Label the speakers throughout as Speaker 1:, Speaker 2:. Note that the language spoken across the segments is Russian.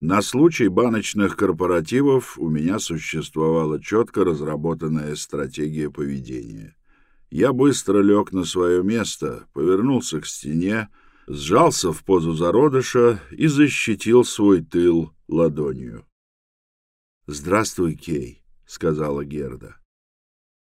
Speaker 1: На случай баночных корпоративов у меня существовала четко разработанная стратегия поведения. Я быстро лег на свое место, повернулся к стене, сжался в позу зародыша и защитил свой тыл ладонью. «Здравствуй, Кей», — сказала Герда.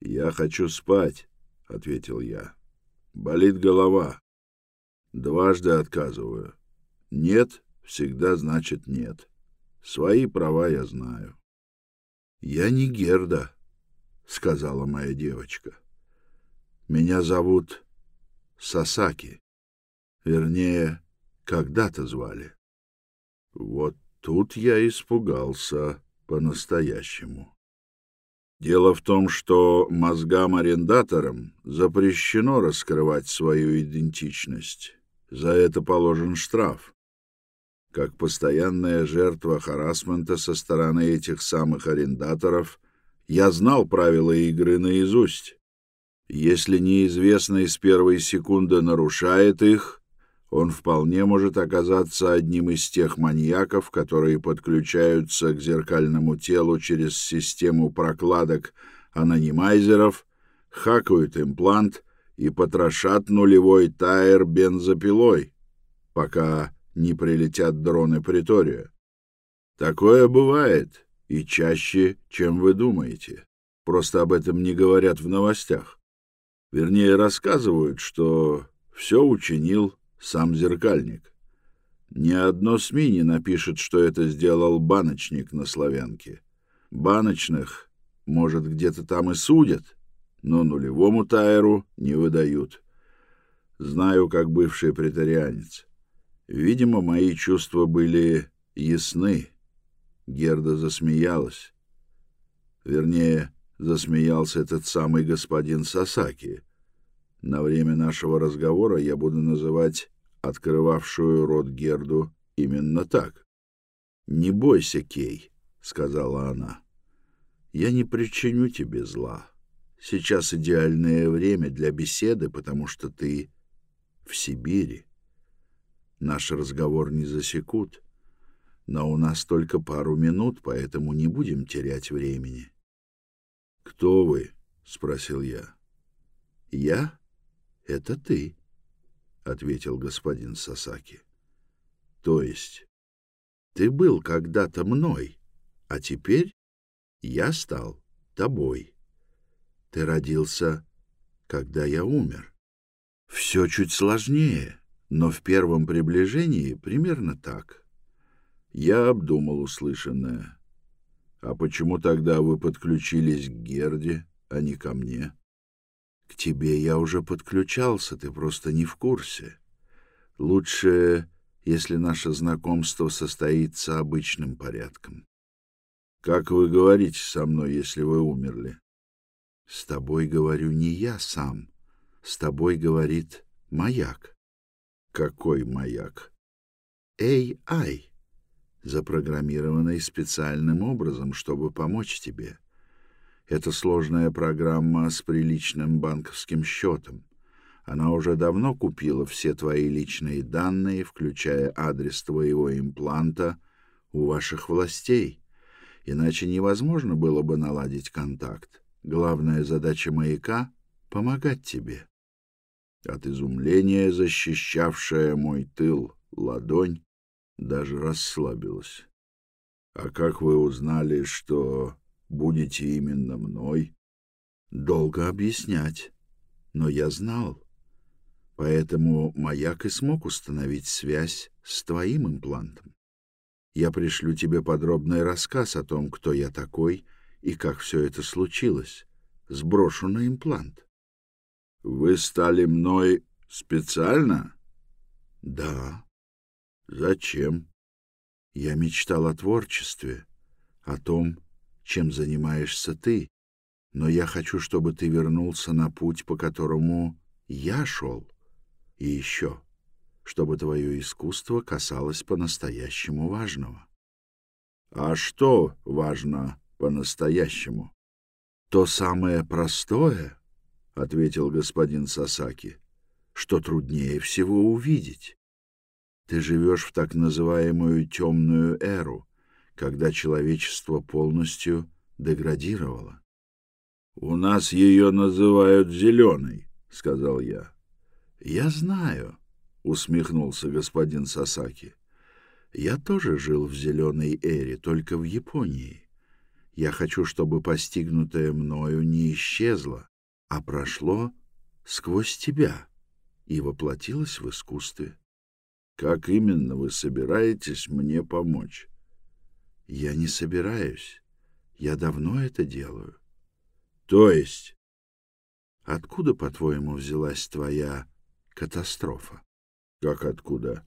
Speaker 1: «Я хочу спать», — ответил я. «Болит голова. Дважды отказываю. Нет, всегда значит нет. Свои права я знаю». «Я не Герда», — сказала моя девочка. «Меня зовут Сасаки. Вернее, когда-то звали». Вот тут я испугался по-настоящему. Дело в том, что мозгам-арендаторам запрещено раскрывать свою идентичность. За это положен штраф. Как постоянная жертва харасмента со стороны этих самых арендаторов, я знал правила игры наизусть. Если неизвестный с первой секунды нарушает их, он вполне может оказаться одним из тех маньяков, которые подключаются к зеркальному телу через систему прокладок анонимайзеров, хакают имплант и потрошат нулевой тайр бензопилой, пока не прилетят дроны Притория. Такое бывает, и чаще, чем вы думаете. Просто об этом не говорят в новостях. Вернее, рассказывают, что все учинил сам зеркальник. Ни одно СМИ не напишет, что это сделал баночник на славянке. Баночных, может, где-то там и судят, но нулевому тайру не выдают. Знаю, как бывший претарианец. Видимо, мои чувства были ясны. Герда засмеялась. Вернее, засмеялся этот самый господин Сасаки. На время нашего разговора я буду называть открывавшую рот Герду именно так. «Не бойся, Кей», — сказала она. «Я не причиню тебе зла. Сейчас идеальное время для беседы, потому что ты в Сибири. Наш разговор не засекут, но у нас только пару минут, поэтому не будем терять времени». «Кто вы?» — спросил я. «Я? Это ты». — ответил господин Сасаки. — То есть ты был когда-то мной, а теперь я стал тобой. Ты родился, когда я умер. Все чуть сложнее, но в первом приближении примерно так. Я обдумал услышанное. А почему тогда вы подключились к Герде, а не ко мне? К тебе я уже подключался, ты просто не в курсе. Лучше, если наше знакомство состоится обычным порядком. Как вы говорите со мной, если вы умерли? С тобой говорю не я сам. С тобой говорит маяк. Какой маяк? AI, запрограммированный специальным образом, чтобы помочь тебе. Это сложная программа с приличным банковским счетом. Она уже давно купила все твои личные данные, включая адрес твоего импланта, у ваших властей. Иначе невозможно было бы наладить контакт. Главная задача маяка — помогать тебе. От изумления, защищавшая мой тыл, ладонь даже расслабилась. — А как вы узнали, что будете именно мной? Долго объяснять, но я знал. Поэтому маяк и смог установить связь с твоим имплантом. Я пришлю тебе подробный рассказ о том, кто я такой и как все это случилось. Сброшу на имплант. Вы стали мной специально? Да. Зачем? Я мечтал о творчестве, о том, чем занимаешься ты, но я хочу, чтобы ты вернулся на путь, по которому я шел. И еще, чтобы твое искусство касалось по-настоящему важного. — А что важно по-настоящему? — То самое простое, — ответил господин Сасаки, — что труднее всего увидеть. Ты живешь в так называемую темную эру, когда человечество полностью деградировало. — У нас ее называют зеленой, — сказал я. — Я знаю, — усмехнулся господин Сасаки. — Я тоже жил в зеленой эре, только в Японии. Я хочу, чтобы постигнутое мною не исчезло, а прошло сквозь тебя и воплотилось в искусстве. Как именно вы собираетесь мне помочь? Я не собираюсь. Я давно это делаю. То есть? Откуда, по-твоему, взялась твоя катастрофа? Как откуда?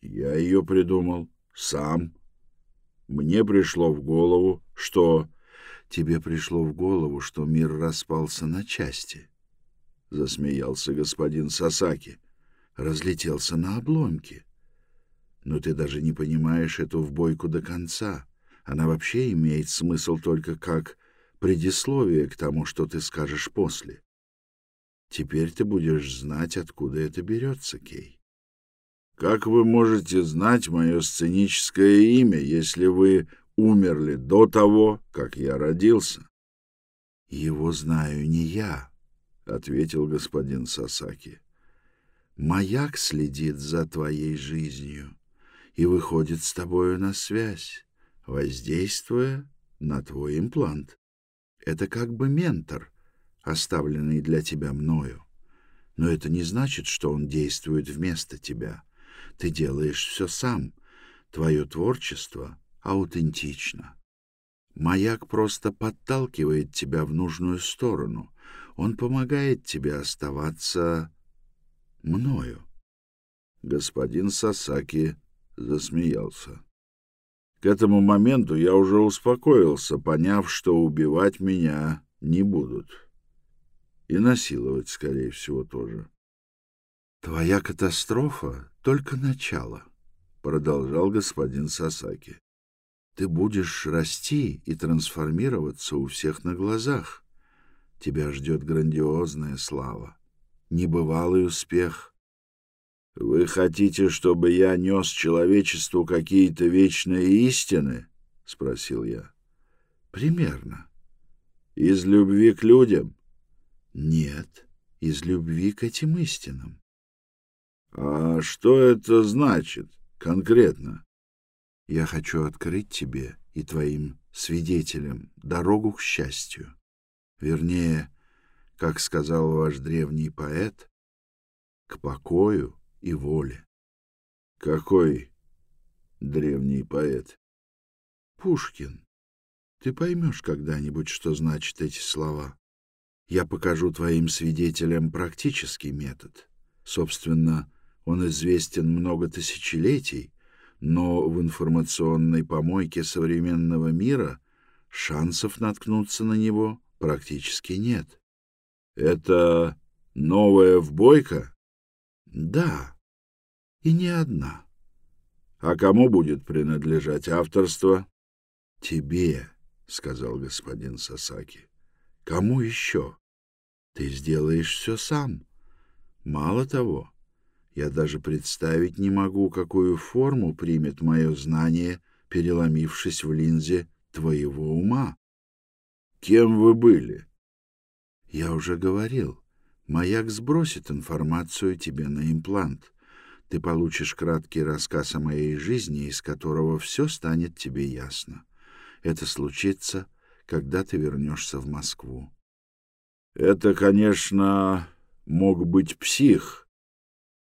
Speaker 1: Я ее придумал. Сам. Мне пришло в голову, что... Тебе пришло в голову, что мир распался на части. Засмеялся господин Сасаки. Разлетелся на обломки. Но ты даже не понимаешь эту вбойку до конца. Она вообще имеет смысл только как предисловие к тому, что ты скажешь после. Теперь ты будешь знать, откуда это берется, Кей. Как вы можете знать мое сценическое имя, если вы умерли до того, как я родился? — Его знаю не я, — ответил господин Сасаки. — Маяк следит за твоей жизнью и выходит с тобою на связь воздействуя на твой имплант. Это как бы ментор, оставленный для тебя мною. Но это не значит, что он действует вместо тебя. Ты делаешь все сам. Твое творчество аутентично. Маяк просто подталкивает тебя в нужную сторону. Он помогает тебе оставаться мною. Господин Сасаки засмеялся. К этому моменту я уже успокоился, поняв, что убивать меня не будут. И насиловать, скорее всего, тоже. «Твоя катастрофа — только начало», — продолжал господин Сасаки. «Ты будешь расти и трансформироваться у всех на глазах. Тебя ждет грандиозная слава, небывалый успех, вы хотите, чтобы я нес человечеству какие-то вечные истины? спросил я. Примерно. Из любви к людям? Нет, из любви к этим истинам. А что это значит конкретно? Я хочу открыть тебе и твоим свидетелям дорогу к счастью. Вернее, как сказал ваш древний поэт, к покою и воли. Какой древний поэт? Пушкин. Ты поймешь когда-нибудь, что значат эти слова. Я покажу твоим свидетелям практический метод. Собственно, он известен много тысячелетий, но в информационной помойке современного мира шансов наткнуться на него практически нет. Это новая вбойка? Да, и не одна. А кому будет принадлежать авторство? Тебе, сказал господин Сасаки. Кому еще? Ты сделаешь все сам. Мало того, я даже представить не могу, какую форму примет мое знание, переломившись в линзе твоего ума. Кем вы были? Я уже говорил. Маяк сбросит информацию тебе на имплант. Ты получишь краткий рассказ о моей жизни, из которого все станет тебе ясно. Это случится, когда ты вернешься в Москву. Это, конечно, мог быть псих,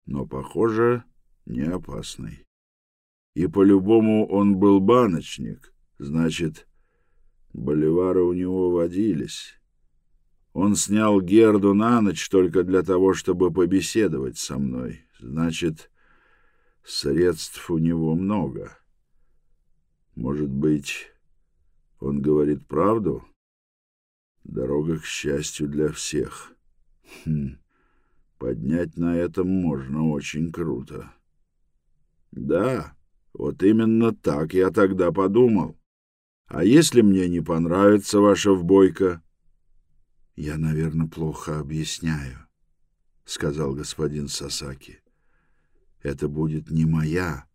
Speaker 1: но, похоже, не опасный. И по-любому он был баночник, значит, боливары у него водились. Он снял Герду на ночь только для того, чтобы побеседовать со мной. Значит, средств у него много. Может быть, он говорит правду? Дорога к счастью для всех. Хм, поднять на этом можно очень круто. Да, вот именно так я тогда подумал. А если мне не понравится ваша вбойка, я, наверное, плохо объясняю, сказал господин Сасаки. Это будет не моя,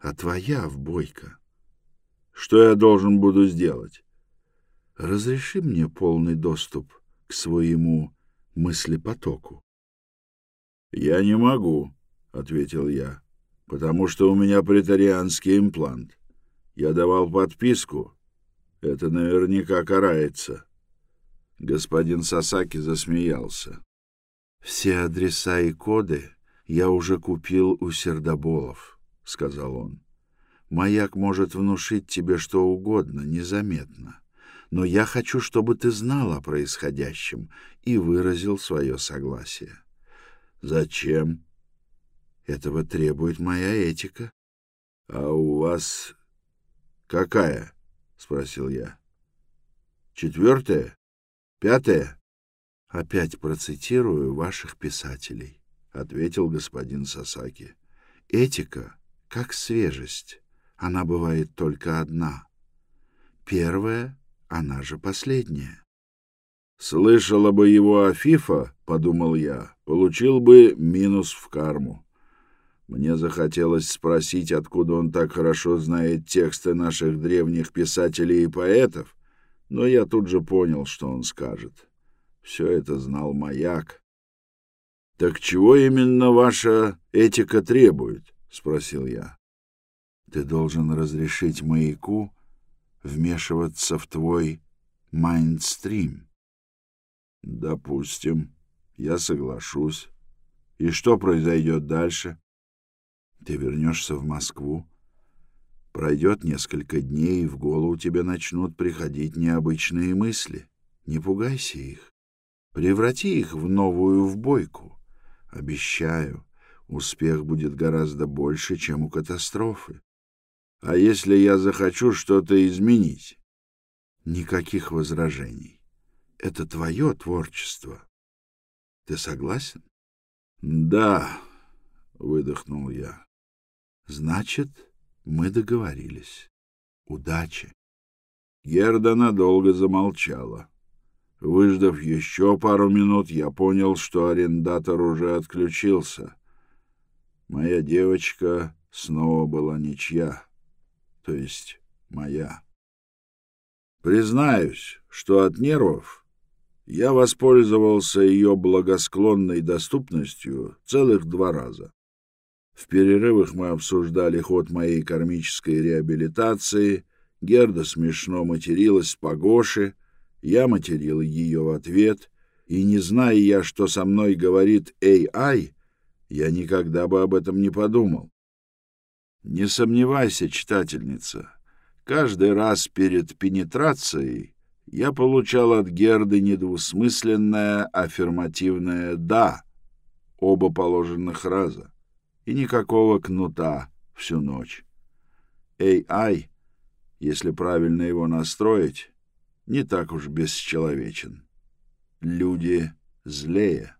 Speaker 1: а твоя вбойка. Что я должен буду сделать? Разреши мне полный доступ к своему мыслепотоку. Я не могу, ответил я, потому что у меня претарианский имплант. Я давал подписку. Это наверняка карается. Господин Сасаки засмеялся. Все адреса и коды я уже купил у сердоболов, сказал он. Маяк может внушить тебе что угодно незаметно, но я хочу, чтобы ты знал о происходящем и выразил свое согласие. Зачем? Этого требует моя этика. А у вас какая? спросил я. Четвертая? Пятая? Опять процитирую ваших писателей, ответил господин Сасаки. Этика как свежесть. Она бывает только одна. Первая, она же последняя. Слышала бы его Афифа, подумал я, получил бы минус в карму. Мне захотелось спросить, откуда он так хорошо знает тексты наших древних писателей и поэтов, но я тут же понял, что он скажет. Все это знал маяк. «Так чего именно ваша этика требует?» — спросил я. «Ты должен разрешить маяку вмешиваться в твой майндстрим». «Допустим, я соглашусь. И что произойдет дальше?» «Ты вернешься в Москву, Пройдет несколько дней, и в голову тебе начнут приходить необычные мысли. Не пугайся их. Преврати их в новую вбойку. Обещаю, успех будет гораздо больше, чем у катастрофы. А если я захочу что-то изменить? Никаких возражений. Это твое творчество. Ты согласен? Да, выдохнул я. Значит, мы договорились. Удачи. Герда надолго замолчала. Выждав еще пару минут, я понял, что арендатор уже отключился. Моя девочка снова была ничья, то есть моя. Признаюсь, что от нервов я воспользовался ее благосклонной доступностью целых два раза. В перерывах мы обсуждали ход моей кармической реабилитации. Герда смешно материлась по Гоше, я материл ее в ответ, и, не зная я, что со мной говорит AI, я никогда бы об этом не подумал. Не сомневайся, читательница, каждый раз перед пенетрацией я получал от Герды недвусмысленное аффирмативное «да», оба положенных раза и никакого кнута всю ночь. AI, если правильно его настроить, не так уж бесчеловечен. Люди злее.